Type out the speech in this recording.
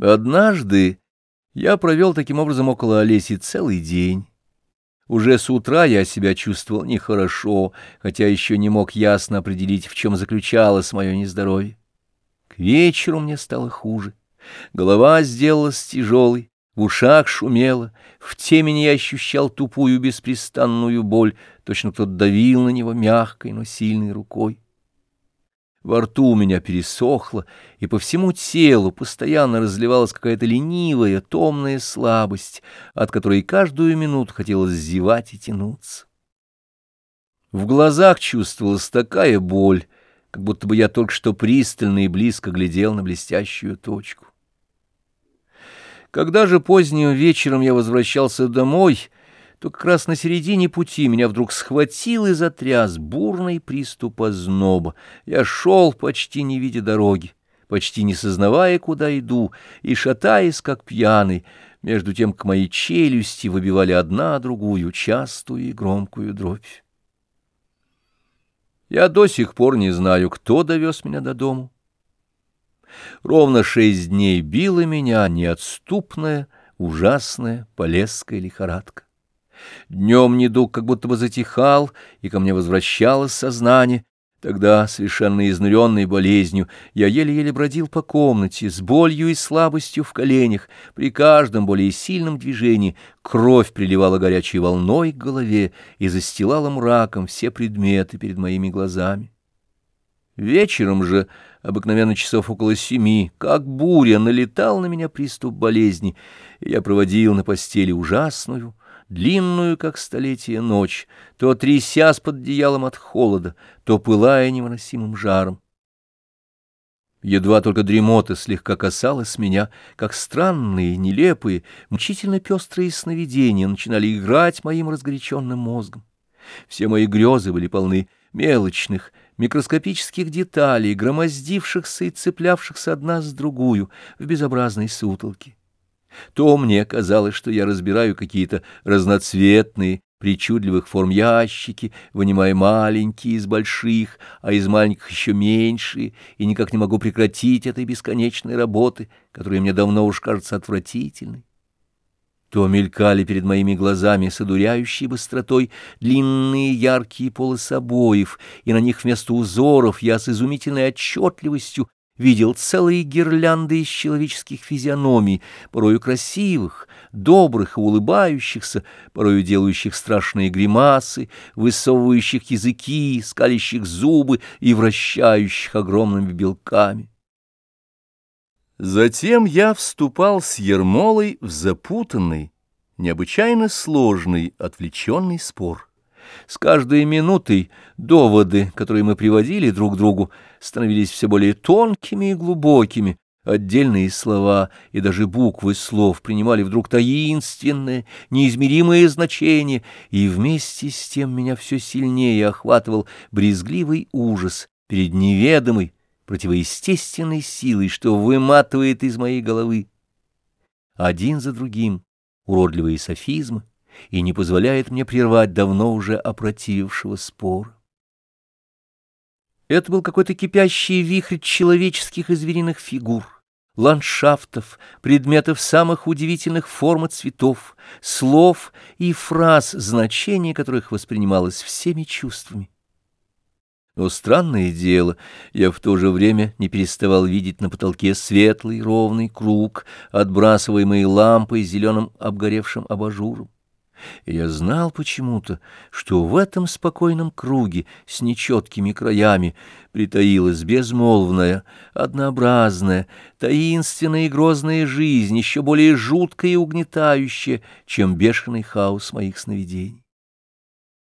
Однажды я провел таким образом около Олеси целый день. Уже с утра я себя чувствовал нехорошо, хотя еще не мог ясно определить, в чем заключалось мое нездоровье. К вечеру мне стало хуже. Голова сделалась тяжелой, в ушах шумело, в темени я ощущал тупую беспрестанную боль, точно кто-то давил на него мягкой, но сильной рукой. Во рту у меня пересохло, и по всему телу постоянно разливалась какая-то ленивая, томная слабость, от которой каждую минуту хотелось зевать и тянуться. В глазах чувствовалась такая боль, как будто бы я только что пристально и близко глядел на блестящую точку. Когда же поздним вечером я возвращался домой, то как раз на середине пути меня вдруг схватил и затряс бурный приступ озноба. Я шел, почти не видя дороги, почти не сознавая, куда иду, и шатаясь, как пьяный, между тем к моей челюсти выбивали одна другую частую и громкую дробь. Я до сих пор не знаю, кто довез меня до дому. Ровно шесть дней била меня неотступная, ужасная полесская лихорадка. Днем недуг как будто бы затихал, и ко мне возвращалось сознание. Тогда, совершенно изнуренный болезнью, я еле-еле бродил по комнате с болью и слабостью в коленях. При каждом более сильном движении кровь приливала горячей волной к голове и застилала мраком все предметы перед моими глазами. Вечером же, обыкновенно часов около семи, как буря, налетал на меня приступ болезни, и я проводил на постели ужасную, длинную, как столетие, ночь, то трясясь под одеялом от холода, то пылая невыносимым жаром. Едва только дремота слегка касалась меня, как странные, нелепые, мучительно пестрые сновидения начинали играть моим разгоряченным мозгом. Все мои грезы были полны мелочных, микроскопических деталей, громоздившихся и цеплявшихся одна с другую в безобразной сутолке. То мне казалось, что я разбираю какие-то разноцветные, причудливых форм ящики, вынимая маленькие из больших, а из маленьких еще меньшие, и никак не могу прекратить этой бесконечной работы, которая мне давно уж кажется отвратительной. То мелькали перед моими глазами с одуряющей быстротой длинные яркие полосы обоев, и на них вместо узоров я с изумительной отчетливостью видел целые гирлянды из человеческих физиономий, порою красивых, добрых и улыбающихся, порою делающих страшные гримасы, высовывающих языки, скалящих зубы и вращающих огромными белками. Затем я вступал с Ермолой в запутанный, необычайно сложный, отвлеченный спор. С каждой минутой доводы, которые мы приводили друг другу, становились все более тонкими и глубокими, Отдельные слова и даже буквы слов принимали вдруг таинственное, неизмеримое значение, и вместе с тем меня все сильнее охватывал брезгливый ужас перед неведомой, противоестественной силой, что выматывает из моей головы. Один за другим уродливые софизмы, и не позволяет мне прервать давно уже опротивившего спора. Это был какой-то кипящий вихрь человеческих и звериных фигур, ландшафтов, предметов самых удивительных форм и цветов, слов и фраз, значение которых воспринималось всеми чувствами. Но странное дело, я в то же время не переставал видеть на потолке светлый ровный круг, отбрасываемый лампой зеленым обгоревшим абажуром. И я знал почему-то, что в этом спокойном круге с нечеткими краями притаилась безмолвная, однообразная, таинственная и грозная жизнь, еще более жуткая и угнетающая, чем бешеный хаос моих сновидений.